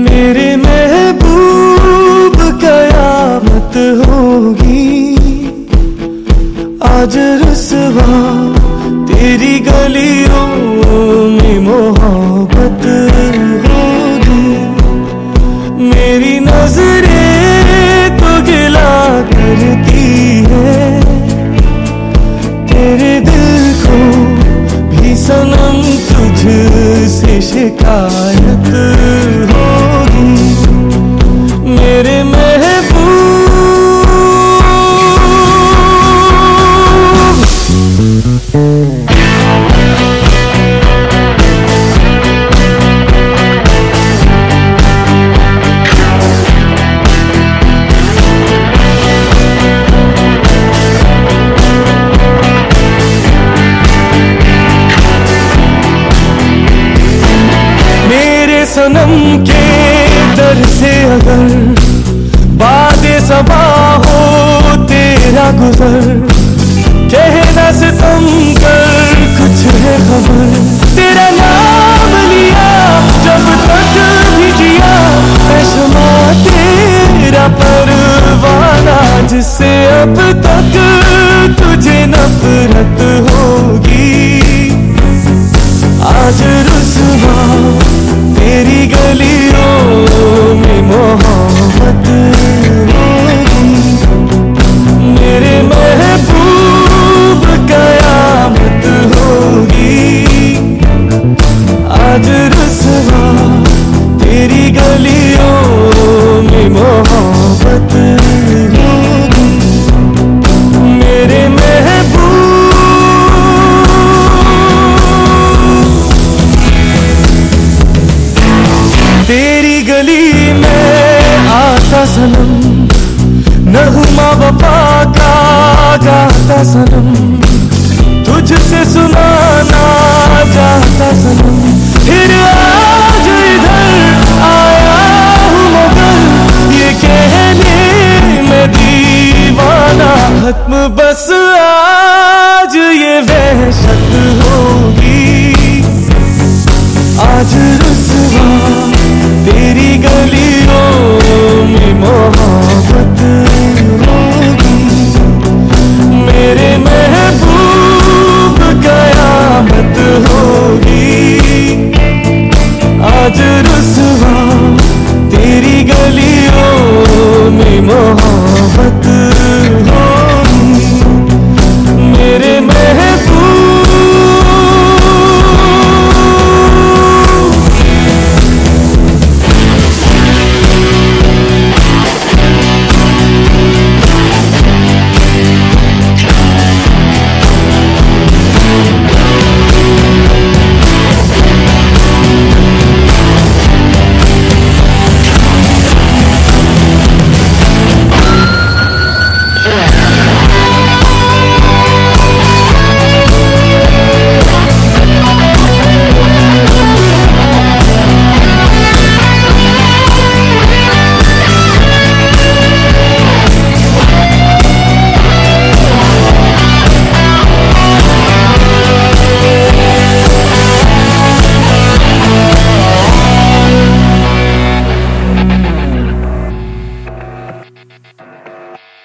मेरे महबूब कयामत होगी। आज रुसवा तेरी गलियों में मोहब्बत होगी। मेरी नज़रें तो गिला करती है। तेरे दिल को भी सनम तुझसे शिकायत सनम के दर से अगर बाद सबा हो तेरा गुजर। कहना से तुम कर कुछ है खबर। तेरा नाम लिया, जब तक भी जिया। ऐसा तेरा परवाना, जिससे अब तक गलियों में मोहब्बत मेरे महबूब कयामत होगी। आज रसवा तेरी गलियों में मोहब्बत गली में आता सनम नगमा वफा का जाता सनम। तुझसे सुनाना जाता सनम। फिर आज इधर आया हूँ मगर ये कहने में दीवाना खत्म, बस आ